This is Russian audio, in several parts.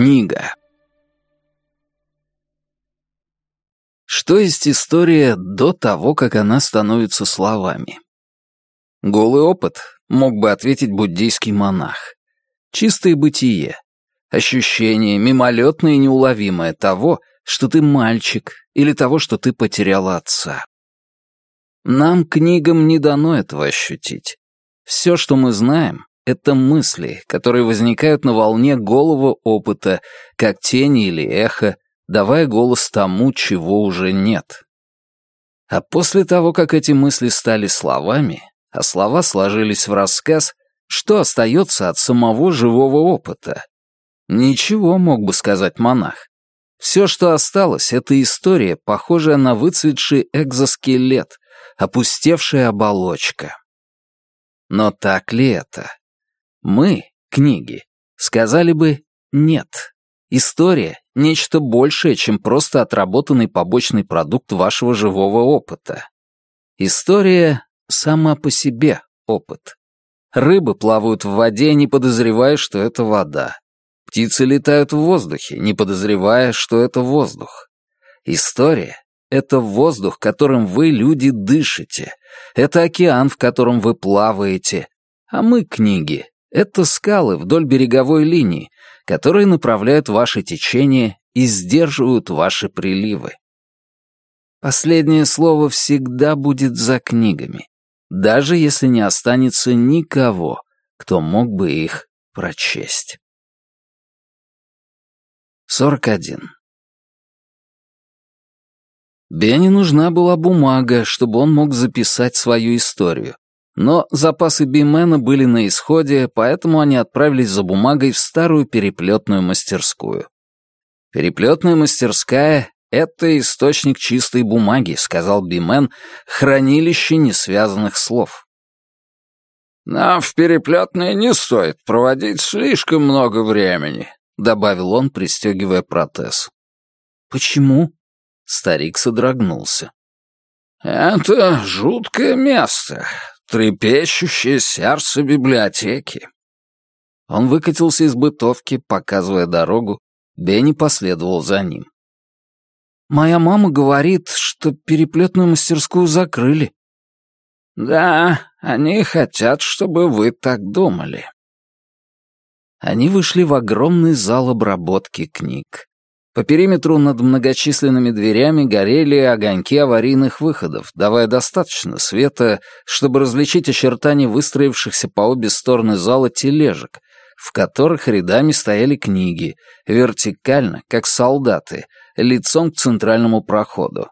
Книга. Что есть история до того, как она становится словами? Голый опыт, мог бы ответить буддийский монах. Чистое бытие. Ощущение, мимолетное и неуловимое того, что ты мальчик, или того, что ты потерял отца. Нам, книгам, не дано этого ощутить. Все, что мы знаем, это мысли, которые возникают на волне голого опыта, как тени или эхо, давая голос тому, чего уже нет. А после того, как эти мысли стали словами, а слова сложились в рассказ, что остается от самого живого опыта? Ничего, мог бы сказать монах. Все, что осталось, это история, похожая на выцветший экзоскелет, опустевшая оболочка. Но так ли это? Мы, книги, сказали бы «нет». История — нечто большее, чем просто отработанный побочный продукт вашего живого опыта. История — сама по себе опыт. Рыбы плавают в воде, не подозревая, что это вода. Птицы летают в воздухе, не подозревая, что это воздух. История — это воздух, которым вы, люди, дышите. Это океан, в котором вы плаваете. А мы, книги, это скалы вдоль береговой линии, которые направляют ваше течение и сдерживают ваши приливы. Последнее слово всегда будет за книгами, даже если не останется никого, кто мог бы их прочесть. 41. Бенни нужна была бумага, чтобы он мог записать свою историю, но запасы Бимена были на исходе, поэтому они отправились за бумагой в старую переплетную мастерскую. «Переплетная мастерская — это источник чистой бумаги», — сказал Бимен, — «хранилище несвязанных слов». «Нам в переплетной не стоит проводить слишком много времени», — добавил он, пристегивая протез. «Почему?» — старик содрогнулся. «Это жуткое место трепещущее сердце библиотеки. Он выкатился из бытовки, показывая дорогу. Бенни последовал за ним. «Моя мама говорит, что переплетную мастерскую закрыли». «Да, они хотят, чтобы вы так думали». Они вышли в огромный зал обработки книг. По периметру над многочисленными дверями горели огоньки аварийных выходов, давая достаточно света, чтобы различить очертания выстроившихся по обе стороны зала тележек, в которых рядами стояли книги, вертикально, как солдаты, лицом к центральному проходу.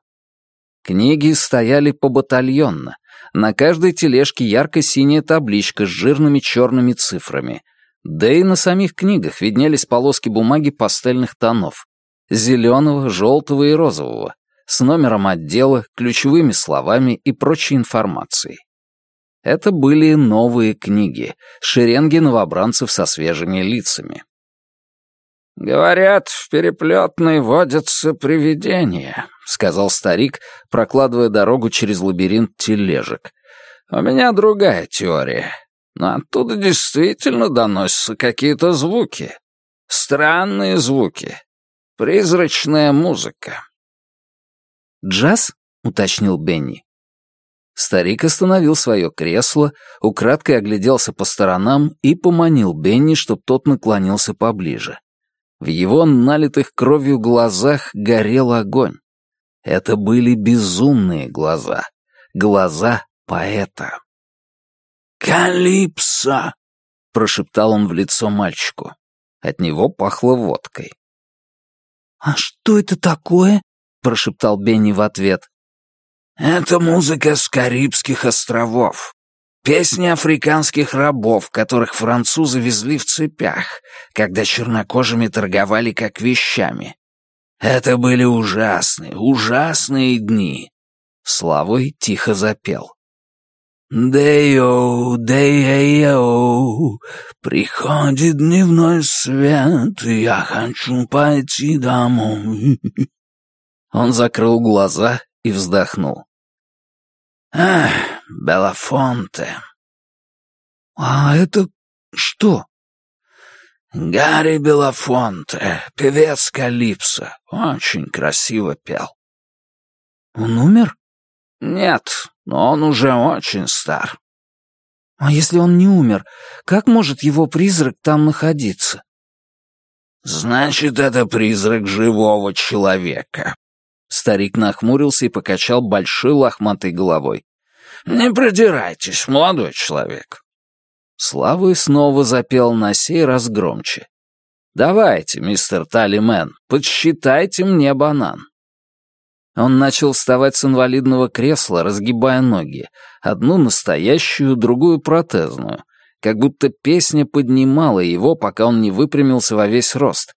Книги стояли побатальонно. На каждой тележке ярко-синяя табличка с жирными черными цифрами. Да и на самих книгах виднелись полоски бумаги пастельных тонов зеленого, желтого и розового, с номером отдела, ключевыми словами и прочей информацией. Это были новые книги, шеренги новобранцев со свежими лицами. «Говорят, в переплетной водятся привидения», — сказал старик, прокладывая дорогу через лабиринт тележек. «У меня другая теория, но оттуда действительно доносятся какие-то звуки. Странные звуки, Призрачная музыка. «Джаз?» — уточнил Бенни. Старик остановил свое кресло, украдкой огляделся по сторонам и поманил Бенни, чтоб тот наклонился поближе. В его налитых кровью глазах горел огонь. Это были безумные глаза. Глаза поэта. «Калипсо!» — прошептал он в лицо мальчику. От него пахло водкой. «А что это такое?» — прошептал Бенни в ответ. «Это музыка с Карибских островов. Песни африканских рабов, которых французы везли в цепях, когда чернокожими торговали как вещами. Это были ужасные, ужасные дни». Славой тихо запел. Део, део, приходит дневной свет, я хочу пойти домой. Он закрыл глаза и вздохнул. Ах, Белафонте. А это что? Гарри Белофонте, певец Калипсо, очень красиво пел. Он умер? Нет, но он уже очень стар. А если он не умер, как может его призрак там находиться? Значит, это призрак живого человека. Старик нахмурился и покачал большой лохматой головой. «Не продирайтесь, молодой человек. Славы снова запел на сей раз громче. «Давайте, мистер Талимен, подсчитайте мне банан». Он начал вставать с инвалидного кресла, разгибая ноги, одну настоящую, другую протезную, как будто песня поднимала его, пока он не выпрямился во весь рост.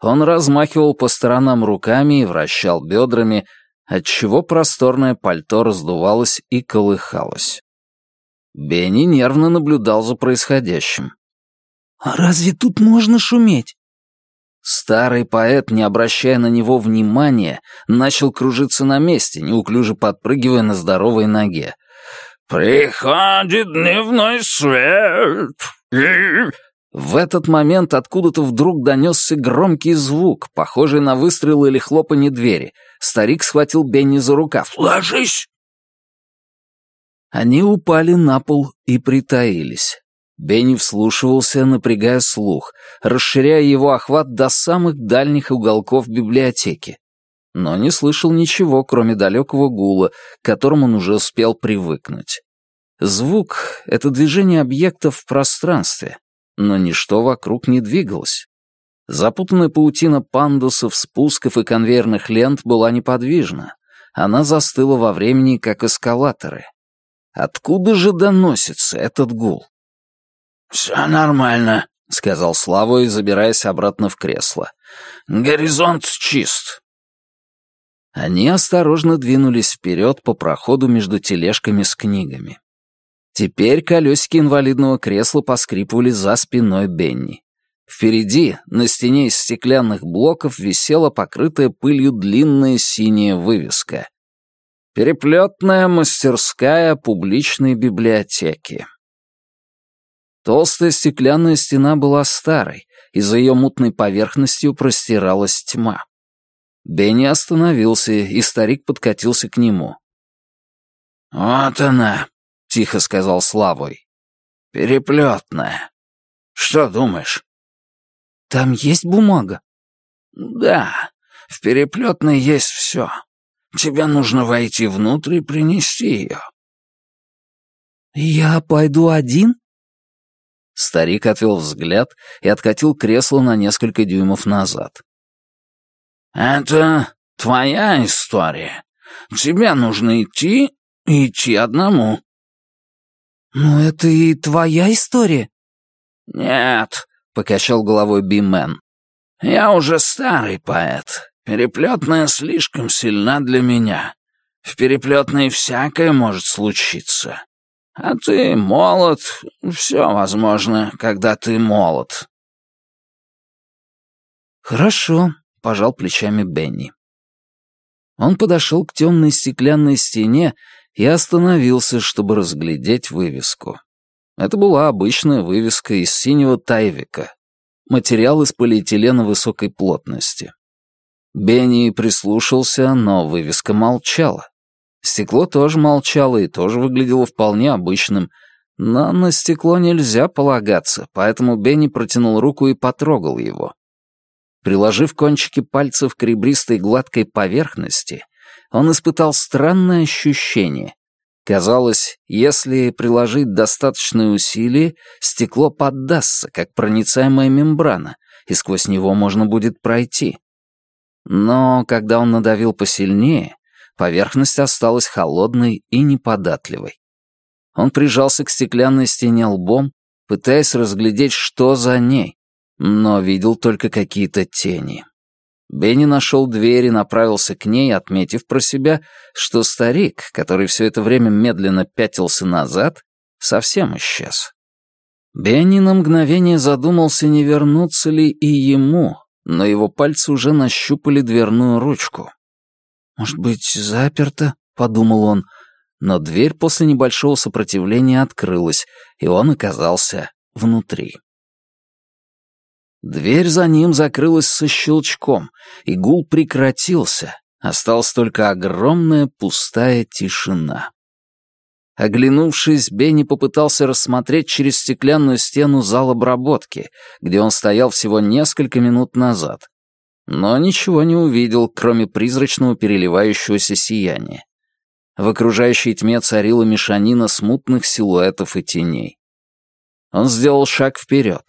Он размахивал по сторонам руками и вращал бедрами, отчего просторное пальто раздувалось и колыхалось. Бенни нервно наблюдал за происходящим. «А разве тут можно шуметь?» Старый поэт, не обращая на него внимания, начал кружиться на месте, неуклюже подпрыгивая на здоровой ноге. «Приходит дневной свет!» В этот момент откуда-то вдруг донесся громкий звук, похожий на выстрел или хлопанье двери. Старик схватил Бенни за рукав. «Ложись!» Они упали на пол и притаились. Бенни вслушивался, напрягая слух, расширяя его охват до самых дальних уголков библиотеки. Но не слышал ничего, кроме далекого гула, к которому он уже успел привыкнуть. Звук — это движение объектов в пространстве, но ничто вокруг не двигалось. Запутанная паутина пандусов, спусков и конвейерных лент была неподвижна. Она застыла во времени, как эскалаторы. Откуда же доносится этот гул? «Все нормально», — сказал Славой, забираясь обратно в кресло. «Горизонт чист». Они осторожно двинулись вперед по проходу между тележками с книгами. Теперь колесики инвалидного кресла поскрипывали за спиной Бенни. Впереди, на стене из стеклянных блоков, висела покрытая пылью длинная синяя вывеска. Переплетная мастерская публичной библиотеки. Толстая стеклянная стена была старой, и за ее мутной поверхностью простиралась тьма. Бенни остановился, и старик подкатился к нему. «Вот она», — тихо сказал Славой. «Переплетная. Что думаешь?» «Там есть бумага?» «Да, в переплетной есть все. Тебе нужно войти внутрь и принести ее». «Я пойду один?» Старик отвел взгляд и откатил кресло на несколько дюймов назад. «Это твоя история. Тебе нужно идти идти одному». «Ну, это и твоя история?» «Нет», — покачал головой Бимен. «Я уже старый поэт. Переплетная слишком сильна для меня. В переплетной всякое может случиться. А ты молод, все возможно, когда ты молод. Хорошо, пожал плечами Бенни. Он подошел к темной стеклянной стене и остановился, чтобы разглядеть вывеску. Это была обычная вывеска из синего тайвика, материал из полиэтилена высокой плотности. Бенни прислушался, но вывеска молчала. Стекло тоже молчало и тоже выглядело вполне обычным, но на стекло нельзя полагаться, поэтому Бенни протянул руку и потрогал его. Приложив кончики пальцев к ребристой гладкой поверхности, он испытал странное ощущение. Казалось, если приложить достаточное усилие, стекло поддастся, как проницаемая мембрана, и сквозь него можно будет пройти. Но когда он надавил посильнее, поверхность осталась холодной и неподатливой. Он прижался к стеклянной стене лбом, пытаясь разглядеть, что за ней, но видел только какие-то тени. Бенни нашел дверь и направился к ней, отметив про себя, что старик, который все это время медленно пятился назад, совсем исчез. Бенни на мгновение задумался, не вернуться ли и ему, но его пальцы уже нащупали дверную ручку. «Может быть, заперто?» — подумал он, но дверь после небольшого сопротивления открылась, и он оказался внутри. Дверь за ним закрылась со щелчком, и гул прекратился. Осталась только огромная пустая тишина. Оглянувшись, Бенни попытался рассмотреть через стеклянную стену зал обработки, где он стоял всего несколько минут назад. Но ничего не увидел, кроме призрачного переливающегося сияния. В окружающей тьме царила мешанина смутных силуэтов и теней. Он сделал шаг вперед.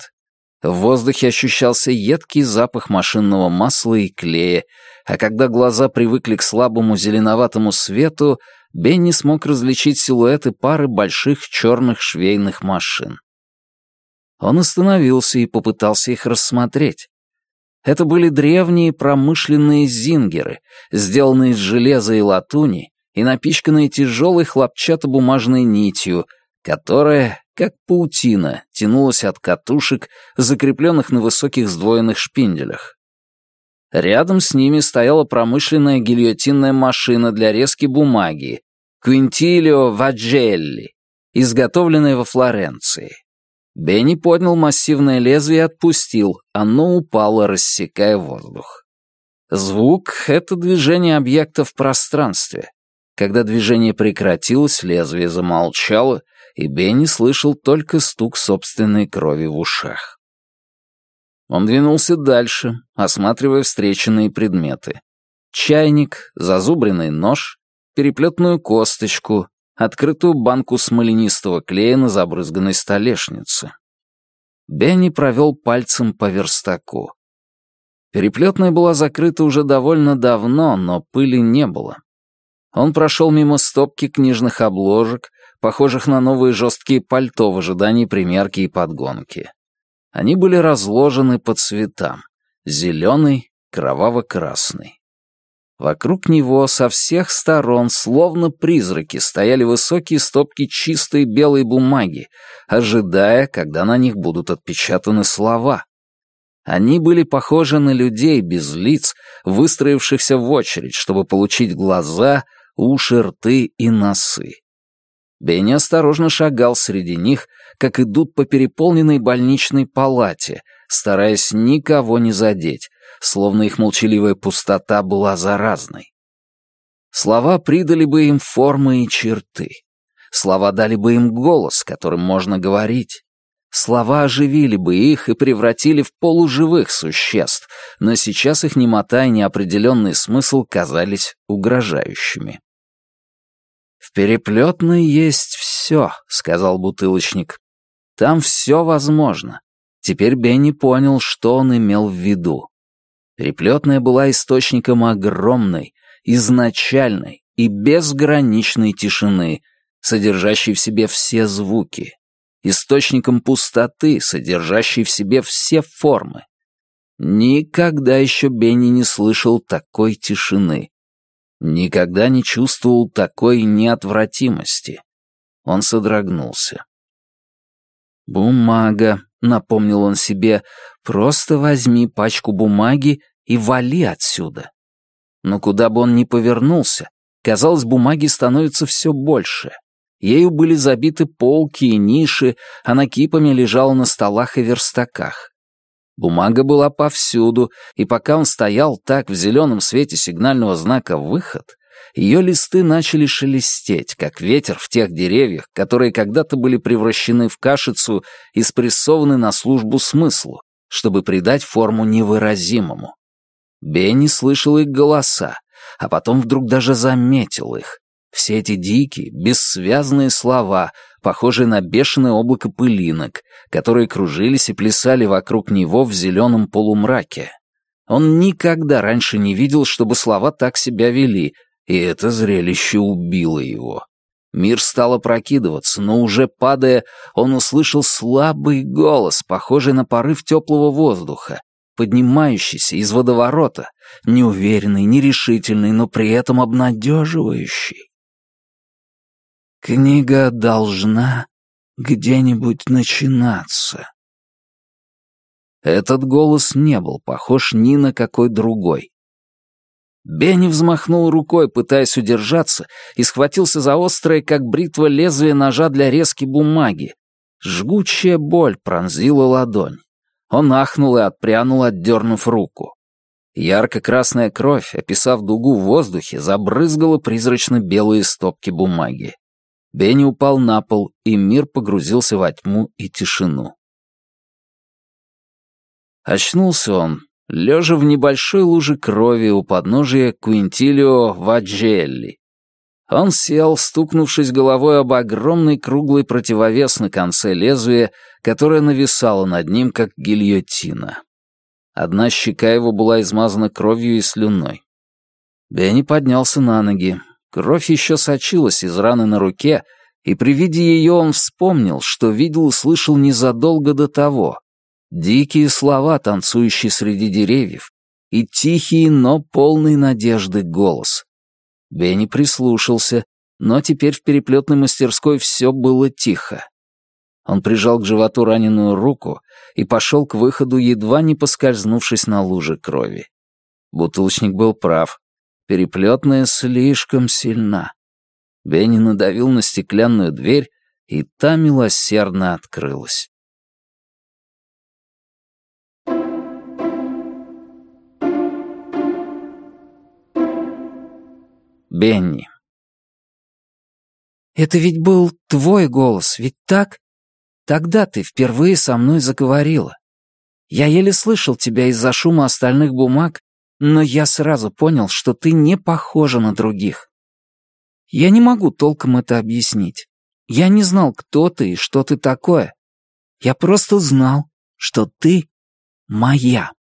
В воздухе ощущался едкий запах машинного масла и клея, а когда глаза привыкли к слабому зеленоватому свету, Бенни смог различить силуэты пары больших черных швейных машин. Он остановился и попытался их рассмотреть. Это были древние промышленные зингеры, сделанные из железа и латуни и напичканные тяжелой хлопчатобумажной нитью, которая, как паутина, тянулась от катушек, закрепленных на высоких сдвоенных шпинделях. Рядом с ними стояла промышленная гильотинная машина для резки бумаги «Квинтилио Ваджелли», изготовленная во Флоренции. Бенни поднял массивное лезвие и отпустил, оно упало, рассекая воздух. Звук — это движение объекта в пространстве. Когда движение прекратилось, лезвие замолчало, и Бенни слышал только стук собственной крови в ушах. Он двинулся дальше, осматривая встреченные предметы. Чайник, зазубренный нож, переплетную косточку, открытую банку смоленистого клея на забрызганной столешнице. Бенни провел пальцем по верстаку. Переплетная была закрыта уже довольно давно, но пыли не было. Он прошел мимо стопки книжных обложек, похожих на новые жесткие пальто в ожидании примерки и подгонки. Они были разложены по цветам — зеленый, кроваво-красный. Вокруг него со всех сторон, словно призраки, стояли высокие стопки чистой белой бумаги, ожидая, когда на них будут отпечатаны слова. Они были похожи на людей без лиц, выстроившихся в очередь, чтобы получить глаза, уши, рты и носы. Бенни осторожно шагал среди них, как идут по переполненной больничной палате, стараясь никого не задеть, словно их молчаливая пустота была заразной. Слова придали бы им формы и черты. Слова дали бы им голос, которым можно говорить. Слова оживили бы их и превратили в полуживых существ, но сейчас их немота и неопределенный смысл казались угрожающими. «В переплетной есть все», — сказал бутылочник. «Там все возможно». Теперь Бенни понял, что он имел в виду. Переплетная была источником огромной, изначальной и безграничной тишины, содержащей в себе все звуки, источником пустоты, содержащей в себе все формы. Никогда еще Бенни не слышал такой тишины. Никогда не чувствовал такой неотвратимости. Он содрогнулся. «Бумага», — напомнил он себе, — «просто возьми пачку бумаги и вали отсюда». Но куда бы он ни повернулся, казалось, бумаги становится все больше. Ею были забиты полки и ниши, она кипами лежала на столах и верстаках. Бумага была повсюду, и пока он стоял так в зеленом свете сигнального знака «Выход», ее листы начали шелестеть, как ветер в тех деревьях, которые когда-то были превращены в кашицу и спрессованы на службу смыслу, чтобы придать форму невыразимому. Бенни слышал их голоса, а потом вдруг даже заметил их. Все эти дикие, бессвязные слова, похожие на бешеное облако пылинок, которые кружились и плясали вокруг него в зеленом полумраке. Он никогда раньше не видел, чтобы слова так себя вели, и это зрелище убило его. Мир стал опрокидываться, но уже падая, он услышал слабый голос, похожий на порыв теплого воздуха, поднимающийся из водоворота, неуверенный, нерешительный, но при этом обнадеживающий. Книга должна где-нибудь начинаться. Этот голос не был похож ни на какой другой. Бенни взмахнул рукой, пытаясь удержаться, и схватился за острое, как бритва, лезвие ножа для резки бумаги. Жгучая боль пронзила ладонь. Он ахнул и отпрянул, отдернув руку. Ярко-красная кровь, описав дугу в воздухе, забрызгала призрачно-белые стопки бумаги. Бенни упал на пол, и мир погрузился во тьму и тишину. Очнулся он, лежа в небольшой луже крови у подножия Куинтилио Ваджелли. Он сел, стукнувшись головой об огромный круглый противовес на конце лезвия, которое нависало над ним, как гильотина. Одна щека его была измазана кровью и слюной. Бенни поднялся на ноги. Кровь еще сочилась из раны на руке, и при виде ее он вспомнил, что видел и слышал незадолго до того. Дикие слова, танцующие среди деревьев, и тихий, но полный надежды голос. Бенни прислушался, но теперь в переплетной мастерской все было тихо. Он прижал к животу раненую руку и пошел к выходу, едва не поскользнувшись на луже крови. Бутылочник был прав. Переплетная слишком сильна. Бенни надавил на стеклянную дверь, и та милосердно открылась. Бенни. «Это ведь был твой голос, ведь так? Тогда ты впервые со мной заговорила. Я еле слышал тебя из-за шума остальных бумаг, но я сразу понял, что ты не похожа на других. Я не могу толком это объяснить. Я не знал, кто ты и что ты такое. Я просто знал, что ты моя.